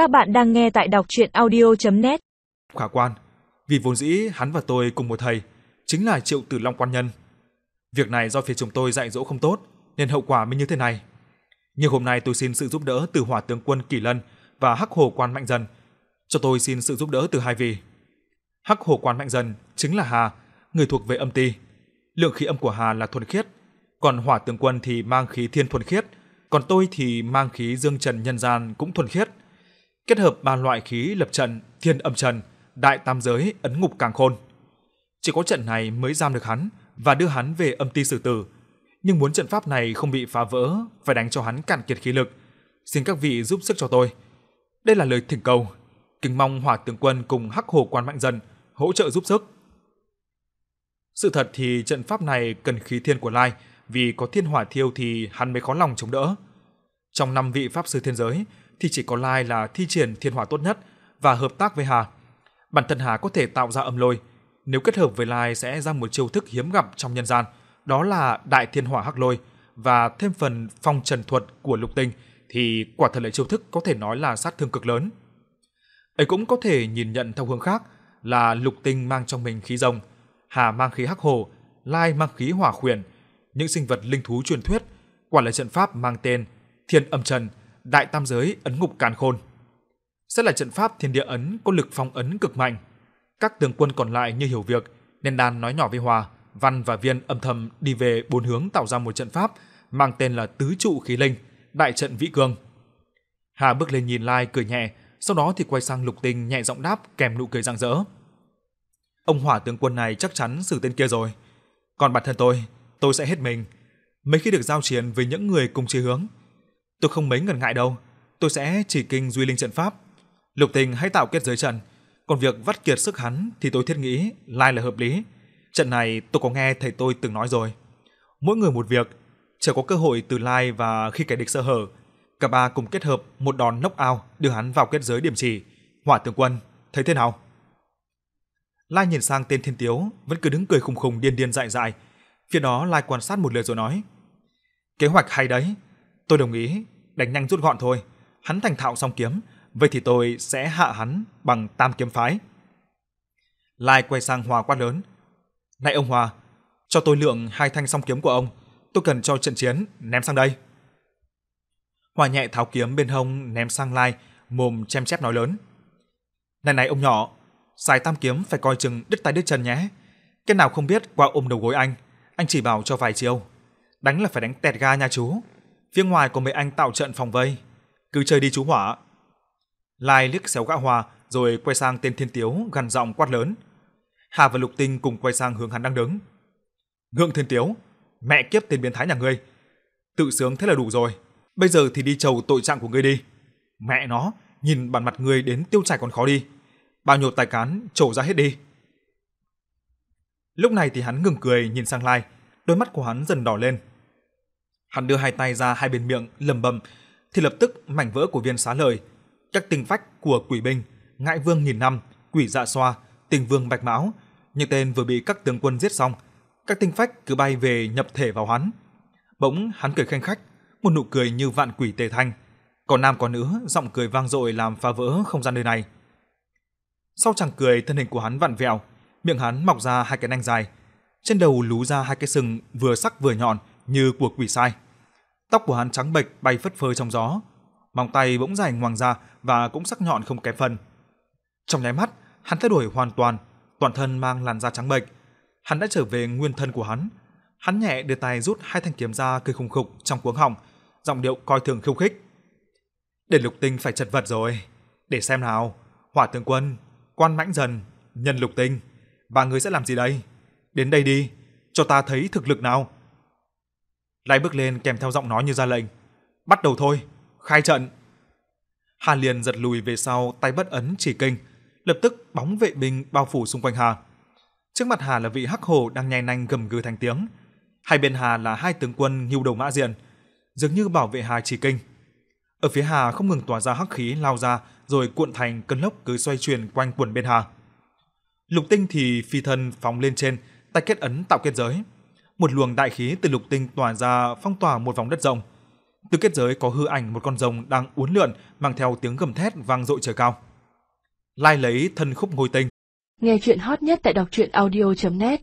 Các bạn đang nghe tại đọc chuyện audio.net Khả quan, vì vốn dĩ hắn và tôi cùng một thầy, chính là Triệu Tử Long quan nhân. Việc này do phía chúng tôi dạy dỗ không tốt, nên hậu quả mới như thế này. Nhưng hôm nay tôi xin sự giúp đỡ từ Hỏa tướng quân Kỳ Lân và Hắc Hồ quan Mạnh Dần. Cho tôi xin sự giúp đỡ từ hai vị. Hắc Hồ quan Mạnh Dần chính là Hà, người thuộc về âm ti. Lượng khí âm của Hà là thuần khiết, còn Hỏa tướng quân thì mang khí thiên thuần khiết, còn tôi thì mang khí dương trần nhân gian cũng thuần khiết. Kết hợp ba loại khí lập trận, thiên âm trần, đại tam giới, ấn ngục càng khôn. Chỉ có trận này mới giam được hắn và đưa hắn về âm ti xử tử. Nhưng muốn trận pháp này không bị phá vỡ, phải đánh cho hắn cạn kiệt khí lực. Xin các vị giúp sức cho tôi. Đây là lời thỉnh cầu. Kính mong hỏa tướng quân cùng hắc hồ quan mạnh dần hỗ trợ giúp sức. Sự thật thì trận pháp này cần khí thiên của Lai, vì có thiên hỏa thiêu thì hắn mới khó lòng chống đỡ. Trong năm vị pháp sư thiên giới thì chỉ có Lai là thi triển thiên hỏa tốt nhất và hợp tác với Hà. Bản thân Hà có thể tạo ra âm lôi, nếu kết hợp với Lai sẽ ra một chiêu thức hiếm gặp trong nhân gian, đó là đại thiên hỏa hắc lôi và thêm phần phong trần thuật của lục tinh thì quả thật là chiêu thức có thể nói là sát thương cực lớn. Ấy cũng có thể nhìn nhận theo hướng khác là lục tinh mang trong mình khí rồng, Hà mang khí hắc hồ, Lai mang khí hỏa khuyển, những sinh vật linh thú truyền thuyết, quả là trận pháp mang tên Thiên Âm Trần, Đại Tam Giới ấn ngục càn khôn. Sẽ là trận pháp thiên địa ấn có lực phong ấn cực mạnh. Các tướng quân còn lại như hiểu việc, nên đàn nói nhỏ với Hòa, Văn và Viên âm thầm đi về bốn hướng tạo ra một trận pháp mang tên là Tứ trụ khí linh, Đại trận vĩ cương. Hà bước lên nhìn Lai cười nhẹ, sau đó thì quay sang Lục Tinh nhẹ giọng đáp kèm nụ cười rạng rỡ. Ông hỏa tướng quân này chắc chắn xử tên kia rồi. Còn bản thân tôi, tôi sẽ hết mình. Mấy khi được giao chiến với những người cùng chí hướng, tôi không mấy ngần ngại đâu. Tôi sẽ chỉ kinh duy linh trận pháp. Lục Tình hãy tạo kết giới trận, còn việc vắt kiệt sức hắn thì tôi thiết nghĩ lai là hợp lý. Trận này tôi có nghe thầy tôi từng nói rồi. Mỗi người một việc, chờ có cơ hội từ lai và khi kẻ địch sơ hở, cả ba cùng kết hợp một đòn knock out đưa hắn vào kết giới điểm chỉ. Hỏa tướng quân, thấy thế nào? Lai nhìn sang tên Thiên Tiếu, vẫn cứ đứng cười khùng khùng điên điên dại dại. Phía đó Lai quan sát một lượt rồi nói: "Kế hoạch hay đấy, tôi đồng ý, đánh nhanh rút gọn thôi. Hắn thành thạo song kiếm, vậy thì tôi sẽ hạ hắn bằng Tam kiếm phái." Lai quay sang Hòa quát lớn: "Này ông Hòa, cho tôi lượng hai thanh song kiếm của ông, tôi cần cho trận chiến, ném sang đây." Hòa nhẹ tháo kiếm bên hông ném sang Lai, mồm chem chép nói lớn: "Này này ông nhỏ, xài tam kiếm phải coi chừng đứt tay đứt chân nhé. Cái nào không biết qua ôm đầu gối anh, anh chỉ bảo cho vài chiêu. Đánh là phải đánh tẹt ga nha chú. Phía ngoài có mấy anh tạo trận phòng vây, cứ chơi đi chú hỏa." Lai liếc xéo gã Hòa rồi quay sang tên Thiên Tiếu gằn giọng quát lớn. Hà và Lục Tinh cùng quay sang hướng hắn đang đứng. "Ngượng Thiên Tiếu, mẹ kiếp tên biến thái nhà ngươi, tự sướng thế là đủ rồi, bây giờ thì đi chầu tội trạng của ngươi đi. Mẹ nó, nhìn bản mặt ngươi đến tiêu chảy còn khó đi." bao nhiêu tài cán trổ ra hết đi. Lúc này thì hắn ngừng cười nhìn sang Lai, đôi mắt của hắn dần đỏ lên. Hắn đưa hai tay ra hai bên miệng lầm bầm, thì lập tức mảnh vỡ của viên xá lời, các tinh phách của quỷ binh, ngại vương nghìn năm, quỷ dạ xoa, tình vương bạch mão, những tên vừa bị các tướng quân giết xong, các tinh phách cứ bay về nhập thể vào hắn. Bỗng hắn cười khanh khách, một nụ cười như vạn quỷ tề thanh, còn nam còn nữ giọng cười vang dội làm phá vỡ không gian nơi này. Sau chàng cười, thân hình của hắn vặn vẹo, miệng hắn mọc ra hai cái nanh dài, trên đầu lú ra hai cái sừng vừa sắc vừa nhọn như của quỷ sai. Tóc của hắn trắng bệch bay phất phơ trong gió, móng tay bỗng dài ngoằng ra và cũng sắc nhọn không kém phần. Trong nháy mắt, hắn thay đổi hoàn toàn, toàn thân mang làn da trắng bệch. Hắn đã trở về nguyên thân của hắn. Hắn nhẹ đưa tay rút hai thanh kiếm ra cười khùng khục trong cuống họng, giọng điệu coi thường khiêu khích. Để Lục Tinh phải chật vật rồi, để xem nào, Hỏa tướng quân, Quan Mãnh Dần, Nhân Lục Tinh, và người sẽ làm gì đây? Đến đây đi, cho ta thấy thực lực nào. Lại bước lên kèm theo giọng nói như ra lệnh. Bắt đầu thôi, khai trận. Hà liền giật lùi về sau, tay bất ấn chỉ kinh, lập tức bóng vệ binh bao phủ xung quanh Hà. Trước mặt Hà là vị hắc hổ đang nhai nanh gầm gừ thành tiếng. Hai bên Hà là hai tướng quân nhưu đầu mã diện, dường như bảo vệ Hà chỉ kinh. Ở phía Hà không ngừng tỏa ra hắc khí lao ra rồi cuộn thành cơn lốc cứ xoay chuyển quanh quần bên Hà. Lục Tinh thì phi thân phóng lên trên, tay kết ấn tạo kết giới. Một luồng đại khí từ Lục Tinh tỏa ra, phong tỏa một vòng đất rộng. từ kết giới có hư ảnh một con rồng đang uốn lượn, mang theo tiếng gầm thét vang dội trời cao. Lai lấy thân khúc ngôi tinh. Nghe chuyện hot nhất tại đọc truyện audio.net